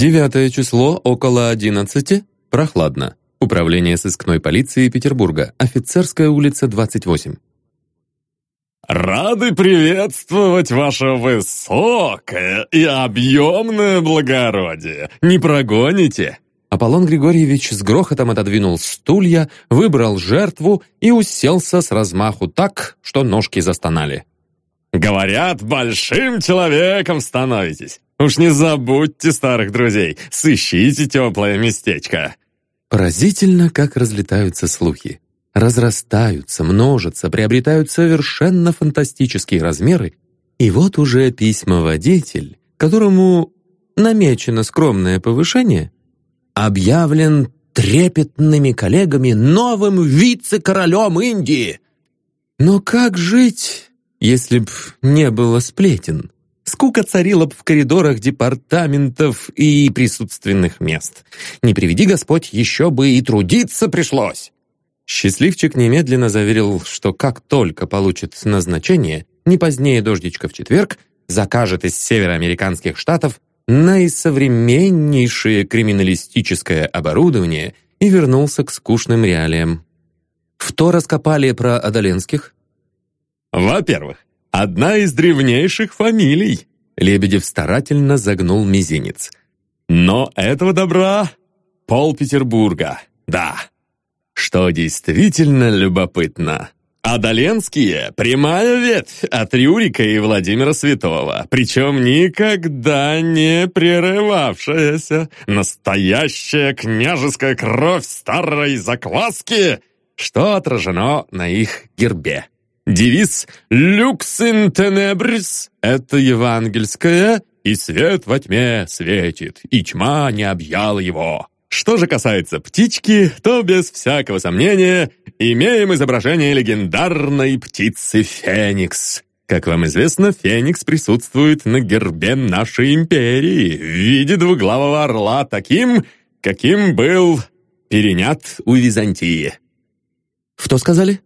Девятое число, около одиннадцати. Прохладно. Управление сыскной полиции Петербурга. Офицерская улица, 28. «Рады приветствовать ваше высокое и объемное благородие! Не прогоните!» Аполлон Григорьевич с грохотом отодвинул стулья, выбрал жертву и уселся с размаху так, что ножки застонали. «Говорят, большим человеком становитесь! Уж не забудьте старых друзей, сыщите теплое местечко!» Поразительно, как разлетаются слухи разрастаются, множатся, приобретают совершенно фантастические размеры, и вот уже письмоводитель, которому намечено скромное повышение, объявлен трепетными коллегами новым вице-королем Индии. Но как жить, если б не было сплетен? Скука царила в коридорах департаментов и присутственных мест. Не приведи Господь, еще бы и трудиться пришлось. Счастливчик немедленно заверил, что как только получит назначение, не позднее дождичка в четверг, закажет из североамериканских штатов наисовременнейшее криминалистическое оборудование и вернулся к скучным реалиям. В то раскопали про Адаленских? Во-первых, одна из древнейших фамилий. Лебедев старательно загнул мизинец. Но этого добра пол Петербурга, да. Что действительно любопытно, Адаленские — прямая ветвь от Рюрика и Владимира Святого, причем никогда не прерывавшаяся. Настоящая княжеская кровь старой закваски, что отражено на их гербе. Девиз «Люкс ин тенебрис» — это евангельское, и свет во тьме светит, и тьма не объяла его. Что же касается птички, то без всякого сомнения имеем изображение легендарной птицы Феникс. Как вам известно, Феникс присутствует на гербе нашей империи в виде двуглавого орла таким, каким был перенят у Византии. «Что сказали?»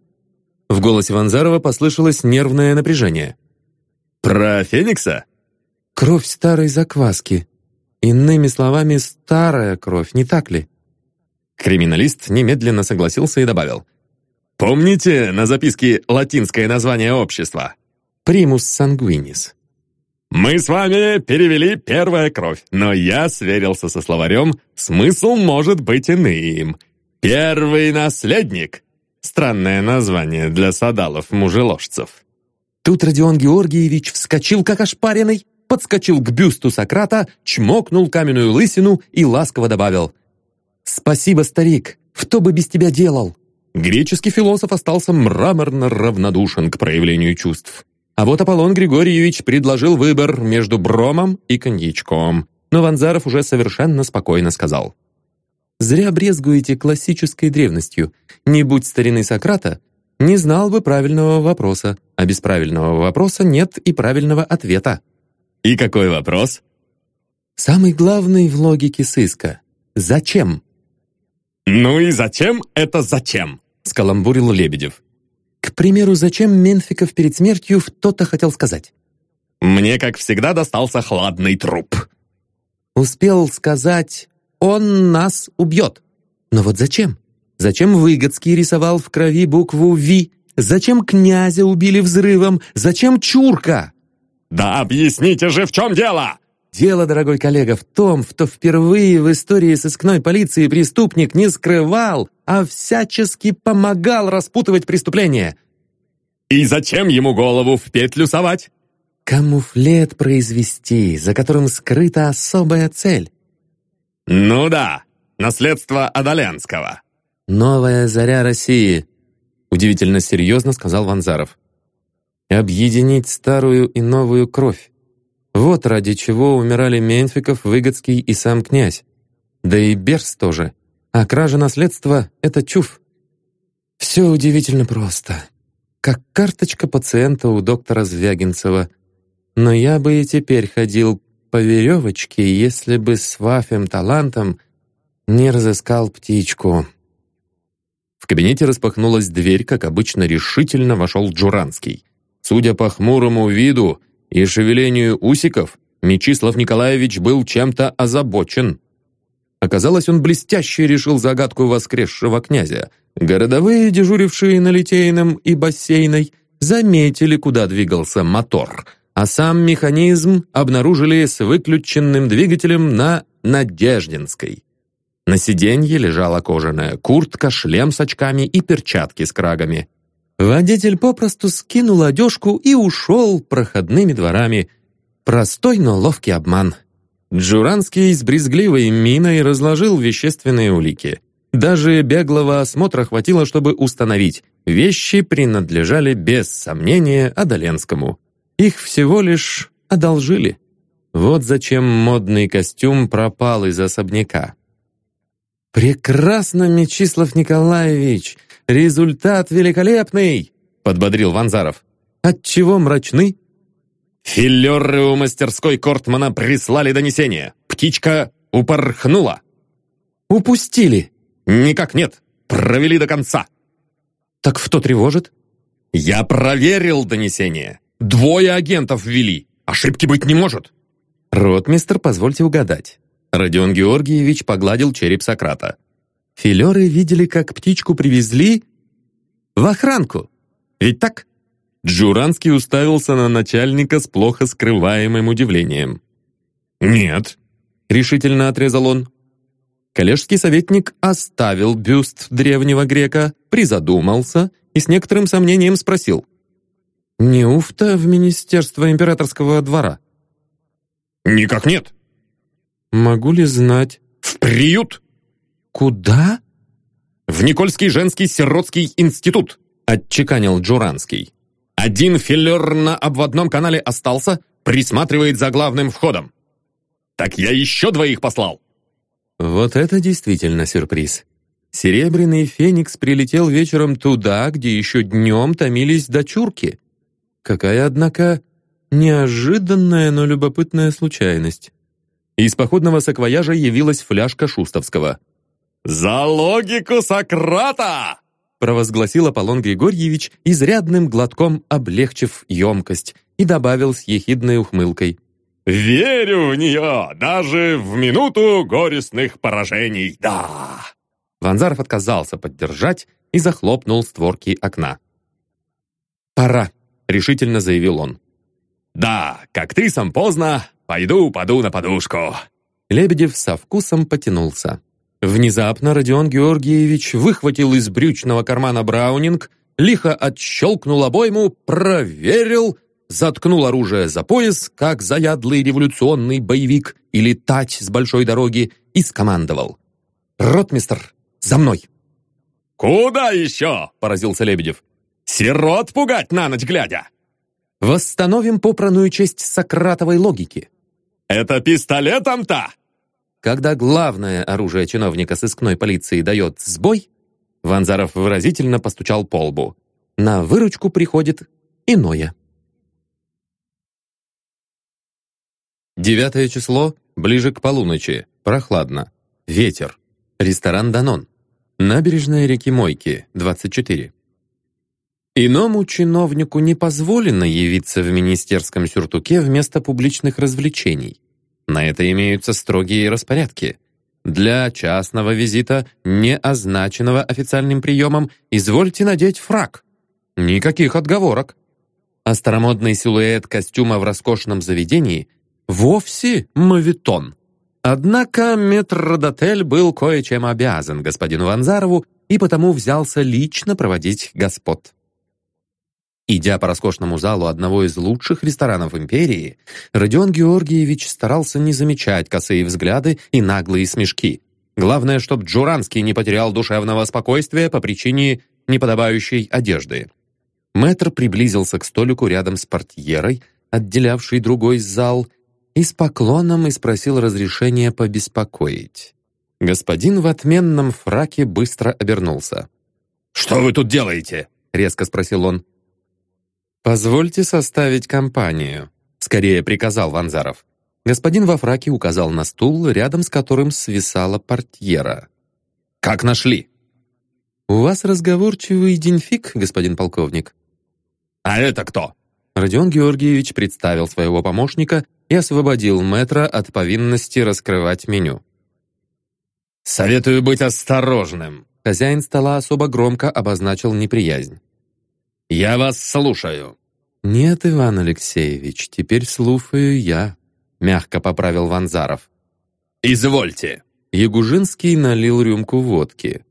В голосе Ванзарова послышалось нервное напряжение. «Про Феникса?» «Кровь старой закваски», Иными словами, старая кровь, не так ли? Криминалист немедленно согласился и добавил. «Помните на записке латинское название общества?» «Примус сангвинис». «Мы с вами перевели первая кровь, но я сверился со словарем, смысл может быть иным. Первый наследник. Странное название для садалов-мужеложцев». Тут Родион Георгиевич вскочил, как ошпаренный, подскочил к бюсту Сократа, чмокнул каменную лысину и ласково добавил «Спасибо, старик, что бы без тебя делал?» Греческий философ остался мраморно равнодушен к проявлению чувств. А вот Аполлон Григорьевич предложил выбор между бромом и коньячком. Но Ванзаров уже совершенно спокойно сказал. «Зря брезгуете классической древностью. Не будь старины Сократа, не знал бы правильного вопроса, а без правильного вопроса нет и правильного ответа». «И какой вопрос?» «Самый главный в логике сыска. Зачем?» «Ну и зачем это зачем?» — скаламбурил Лебедев. «К примеру, зачем Менфиков перед смертью кто-то хотел сказать?» «Мне, как всегда, достался хладный труп». «Успел сказать, он нас убьет. Но вот зачем? Зачем Выгодский рисовал в крови букву «Ви»? Зачем князя убили взрывом? Зачем Чурка?» «Да объясните же, в чем дело!» Дело, дорогой коллега, в том, что впервые в истории сыскной полиции преступник не скрывал, а всячески помогал распутывать преступление. И зачем ему голову в петлю совать? Камуфлет произвести, за которым скрыта особая цель. Ну да, наследство Адалянского. Новая заря России, удивительно серьезно сказал Ванзаров объединить старую и новую кровь. Вот ради чего умирали Менфиков, Выгодский и сам князь. Да и Берс тоже. А кража наследства — это чуф. Все удивительно просто. Как карточка пациента у доктора Звягинцева. Но я бы и теперь ходил по веревочке, если бы с вафем талантом не разыскал птичку. В кабинете распахнулась дверь, как обычно решительно вошел Джуранский. Судя по хмурому виду и шевелению усиков, Мечислав Николаевич был чем-то озабочен. Оказалось, он блестяще решил загадку воскресшего князя. Городовые, дежурившие на Литейном и бассейной, заметили, куда двигался мотор, а сам механизм обнаружили с выключенным двигателем на Надеждинской. На сиденье лежала кожаная куртка, шлем с очками и перчатки с крагами. Водитель попросту скинул одежку и ушел проходными дворами. Простой, но ловкий обман. Джуранский с брезгливой миной разложил вещественные улики. Даже беглого осмотра хватило, чтобы установить, вещи принадлежали без сомнения Адаленскому. Их всего лишь одолжили. Вот зачем модный костюм пропал из особняка. «Прекрасно, Мечислав Николаевич! Результат великолепный!» — подбодрил Ванзаров. «Отчего мрачны?» «Филеры у мастерской Кортмана прислали донесение. Птичка упорхнула». «Упустили?» «Никак нет. Провели до конца». «Так что тревожит?» «Я проверил донесение. Двое агентов ввели. Ошибки быть не может». «Ротмистр, позвольте угадать. Родион Георгиевич погладил череп Сократа. Филеры видели, как птичку привезли в охранку. Ведь так? Джуранский уставился на начальника с плохо скрываемым удивлением. «Нет», — решительно отрезал он. Коллежский советник оставил бюст древнего грека, призадумался и с некоторым сомнением спросил. «Неуфта в Министерство императорского двора?» «Никак нет. «Могу ли знать?» «В приют!» «Куда?» «В Никольский женский сиротский институт», отчеканил Джуранский. «Один филер на обводном канале остался, присматривает за главным входом. Так я еще двоих послал». Вот это действительно сюрприз. Серебряный феникс прилетел вечером туда, где еще днем томились дочурки. Какая, однако, неожиданная, но любопытная случайность. Из походного саквояжа явилась фляжка Шустовского. «За логику Сократа!» провозгласил Аполлон Григорьевич, изрядным глотком облегчив емкость, и добавил с ехидной ухмылкой. «Верю в нее, даже в минуту горестных поражений, да!» Ванзаров отказался поддержать и захлопнул створки окна. «Пора», — решительно заявил он. «Да, как ты сам поздно, Пойду, упаду на подушку». Лебедев со вкусом потянулся. Внезапно Родион Георгиевич выхватил из брючного кармана браунинг, лихо отщелкнул обойму, проверил, заткнул оружие за пояс, как заядлый революционный боевик или тать с большой дороги, и скомандовал. «Ротмистр, за мной!» «Куда еще?» — поразился Лебедев. «Сирот пугать на ночь глядя!» «Восстановим попранную честь Сократовой логики. Это пистолетом-то?» Когда главное оружие чиновника сыскной полиции дает сбой, Ванзаров выразительно постучал по лбу. На выручку приходит иное. Девятое число, ближе к полуночи, прохладно. Ветер. Ресторан «Данон». Набережная реки Мойки, 24. Иному чиновнику не позволено явиться в министерском сюртуке вместо публичных развлечений. На это имеются строгие распорядки. Для частного визита, не означенного официальным приемом, извольте надеть фрак. Никаких отговорок. А старомодный силуэт костюма в роскошном заведении вовсе мавитон. Однако метрдотель был кое-чем обязан господину Ванзарову и потому взялся лично проводить господ. Идя по роскошному залу одного из лучших ресторанов империи, Родион Георгиевич старался не замечать косые взгляды и наглые смешки. Главное, чтобы Джуранский не потерял душевного спокойствия по причине неподобающей одежды. Мэтр приблизился к столику рядом с портьерой, отделявшей другой зал, и с поклоном и спросил разрешения побеспокоить. Господин в отменном фраке быстро обернулся. «Что вы тут делаете?» — резко спросил он. «Позвольте составить компанию», — скорее приказал Ванзаров. Господин во фраке указал на стул, рядом с которым свисала портьера. «Как нашли?» «У вас разговорчивый деньфик, господин полковник». «А это кто?» Родион Георгиевич представил своего помощника и освободил мэтра от повинности раскрывать меню. «Советую быть осторожным», — хозяин стола особо громко обозначил неприязнь. «Я вас слушаю». «Нет, Иван Алексеевич, теперь слушаю я», — мягко поправил Ванзаров. «Извольте». Ягужинский налил рюмку водки.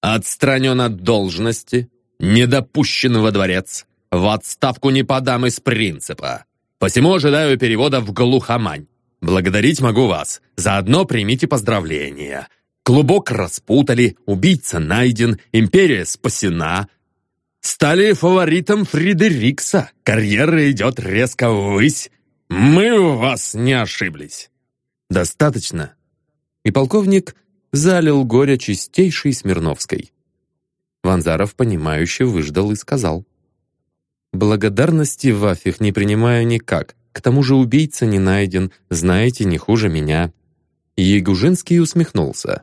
«Отстранен от должности, не допущен во дворец, в отставку не подам из принципа. Посему ожидаю перевода в глухомань. Благодарить могу вас. Заодно примите поздравления. Клубок распутали, убийца найден, империя спасена. Стали фаворитом Фридерикса. Карьера идет резко ввысь. Мы у вас не ошиблись. Достаточно. И полковник залил горе чистейшей Смирновской. Ванзаров, понимающе выждал и сказал. «Благодарности, Вафих, не принимаю никак. К тому же убийца не найден, знаете, не хуже меня». Ягужинский усмехнулся.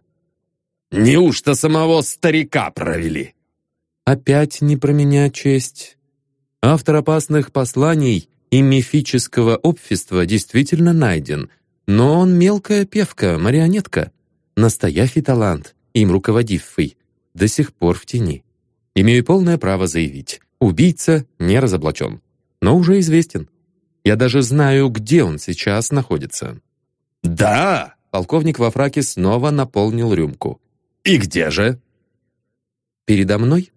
«Неужто самого старика провели?» «Опять не про меня честь. Автор опасных посланий и мифического общества действительно найден, но он мелкая певка, марионетка, настоящий талант, им руководивший, до сих пор в тени. Имею полное право заявить, убийца не разоблачен, но уже известен. Я даже знаю, где он сейчас находится». «Да!» Полковник во фраке снова наполнил рюмку. «И где же?» «Передо мной».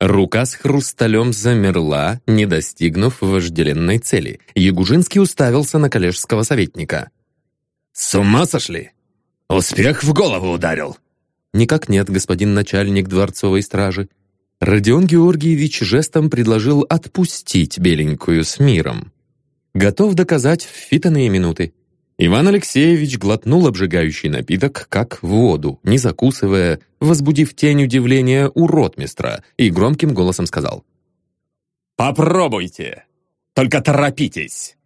Рука с хрусталем замерла, не достигнув вожделенной цели. Ягужинский уставился на коллежского советника. «С ума сошли? Успех в голову ударил!» «Никак нет, господин начальник дворцовой стражи». Родион Георгиевич жестом предложил отпустить беленькую с миром готов доказать в фитанные минуты. Иван Алексеевич глотнул обжигающий напиток, как воду, не закусывая, возбудив тень удивления у ротмистра, и громким голосом сказал. «Попробуйте! Только торопитесь!»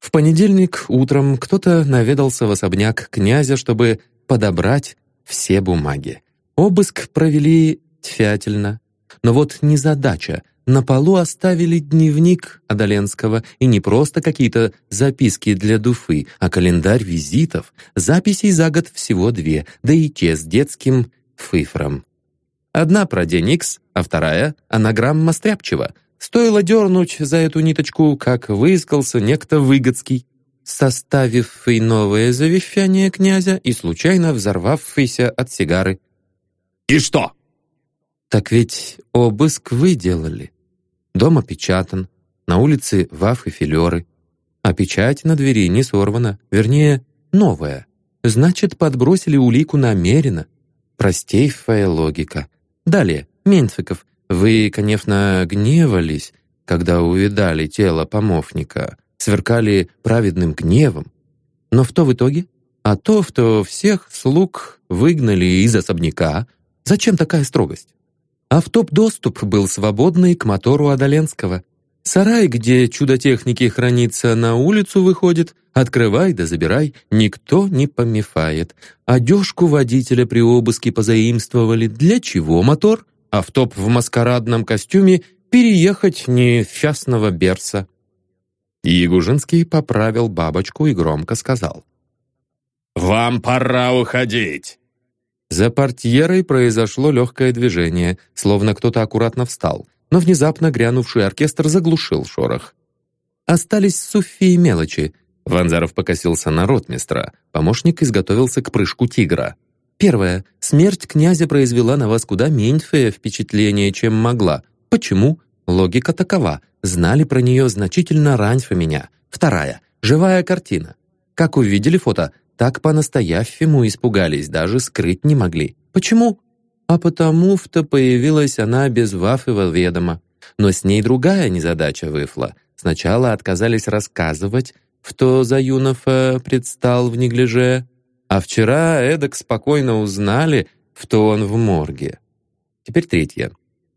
В понедельник утром кто-то наведался в особняк князя, чтобы подобрать все бумаги. Обыск провели тщательно. Но вот незадача на полу оставили дневник Адаленского, и не просто какие-то записки для дуфы, а календарь визитов, записей за год всего две, да и те с детским фыфром. Одна про день Икс, а вторая — анаграмма Стряпчева. Стоило дернуть за эту ниточку, как выискался некто Выгодский, составивший новое завещание князя и случайно взорвавшийся от сигары. «И что?» «Так ведь обыск вы делали», Дом опечатан, на улице ваф и филеры. А печать на двери не сорвана, вернее, новая. Значит, подбросили улику намеренно. Простейшая логика. Далее, Менциков, вы, конечно, гневались, когда увидали тело помощника, сверкали праведным гневом. Но в то в итоге? А то, что всех слуг выгнали из особняка, зачем такая строгость? А в топ-доступ был свободный к мотору Адаленского. Сарай, где чудо техники хранится, на улицу выходит. Открывай да забирай, никто не помешает. Одежку водителя при обыске позаимствовали. Для чего мотор? А в маскарадном костюме переехать не в частного берса. Ягужинский поправил бабочку и громко сказал. «Вам пора уходить!» За портьерой произошло легкое движение, словно кто-то аккуратно встал, но внезапно грянувший оркестр заглушил шорох. Остались сухие мелочи. Ванзаров покосился на ротмистра. Помощник изготовился к прыжку тигра. Первое. Смерть князя произвела на вас куда меньшее впечатление, чем могла. Почему? Логика такова. Знали про нее значительно раньше меня. Вторая. Живая картина. Как увидели фото, так по-настоящему испугались, даже скрыть не могли. Почему? А потому что появилась она без вафы ведома. Но с ней другая незадача выфла. Сначала отказались рассказывать, что за Юнофа предстал в неглиже, а вчера эдак спокойно узнали, что он в морге. Теперь третье.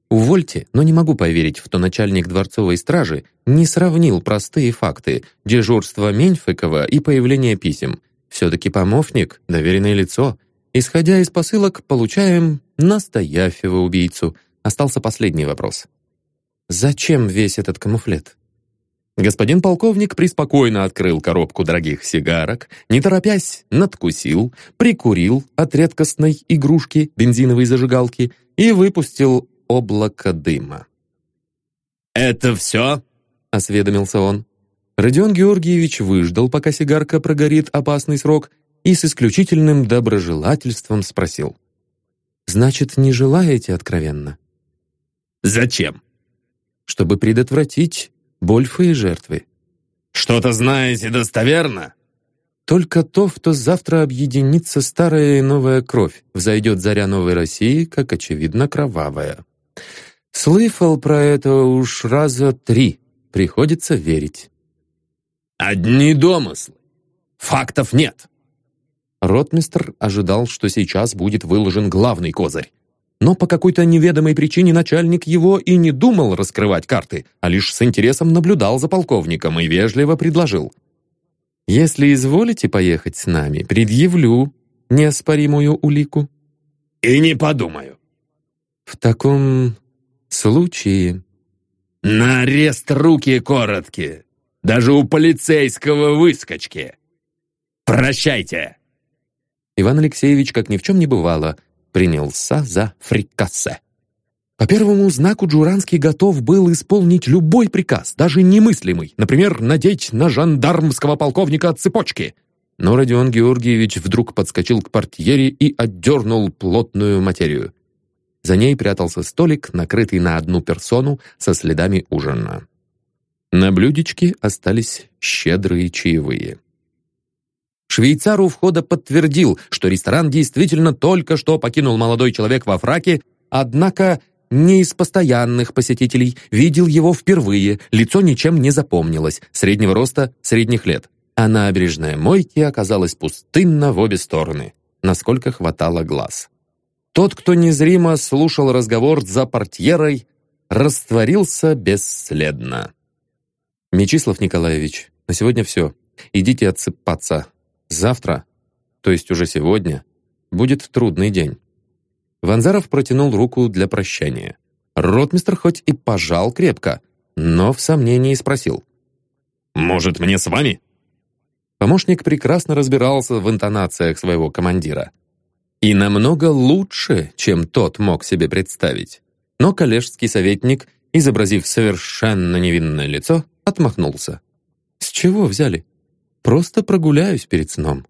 Увольте, но не могу поверить, что начальник дворцовой стражи не сравнил простые факты дежурства Меньфикова и появление писем — все-таки помощник, доверенное лицо. Исходя из посылок, получаем настоящего убийцу. Остался последний вопрос. Зачем весь этот камуфлет? Господин полковник преспокойно открыл коробку дорогих сигарок, не торопясь, надкусил, прикурил от редкостной игрушки бензиновой зажигалки и выпустил облако дыма. «Это все?» — осведомился он. Родион Георгиевич выждал, пока сигарка прогорит опасный срок, и с исключительным доброжелательством спросил. «Значит, не желаете откровенно?» «Зачем?» «Чтобы предотвратить Больфы и жертвы. «Что-то знаете достоверно?» Только то, что завтра объединится старая и новая кровь, взойдет заря новой России, как, очевидно, кровавая. Слыхал про это уж раза три, приходится верить. «Одни домыслы. Фактов нет». Ротмистр ожидал, что сейчас будет выложен главный козырь. Но по какой-то неведомой причине начальник его и не думал раскрывать карты, а лишь с интересом наблюдал за полковником и вежливо предложил. «Если изволите поехать с нами, предъявлю неоспоримую улику». «И не подумаю». «В таком случае...» «На арест руки короткие, даже у полицейского выскочки. Прощайте!» Иван Алексеевич, как ни в чем не бывало, принялся за фрикассе. По первому знаку Джуранский готов был исполнить любой приказ, даже немыслимый, например, надеть на жандармского полковника цепочки. Но Родион Георгиевич вдруг подскочил к портьере и отдернул плотную материю. За ней прятался столик, накрытый на одну персону со следами ужина. На блюдечке остались щедрые чаевые. Швейцар у входа подтвердил, что ресторан действительно только что покинул молодой человек во фраке, однако не из постоянных посетителей, видел его впервые, лицо ничем не запомнилось, среднего роста, средних лет. А набережная мойки оказалась пустынна в обе стороны, насколько хватало глаз. Тот, кто незримо слушал разговор за портьерой, растворился бесследно. «Мечислав Николаевич, на сегодня все. Идите отсыпаться. Завтра, то есть уже сегодня, будет трудный день. Ванзаров протянул руку для прощания. Ротмистр хоть и пожал крепко, но в сомнении спросил. «Может, мне с вами?» Помощник прекрасно разбирался в интонациях своего командира. И намного лучше, чем тот мог себе представить. Но коллежский советник, изобразив совершенно невинное лицо, отмахнулся. «С чего взяли? Просто прогуляюсь перед сном.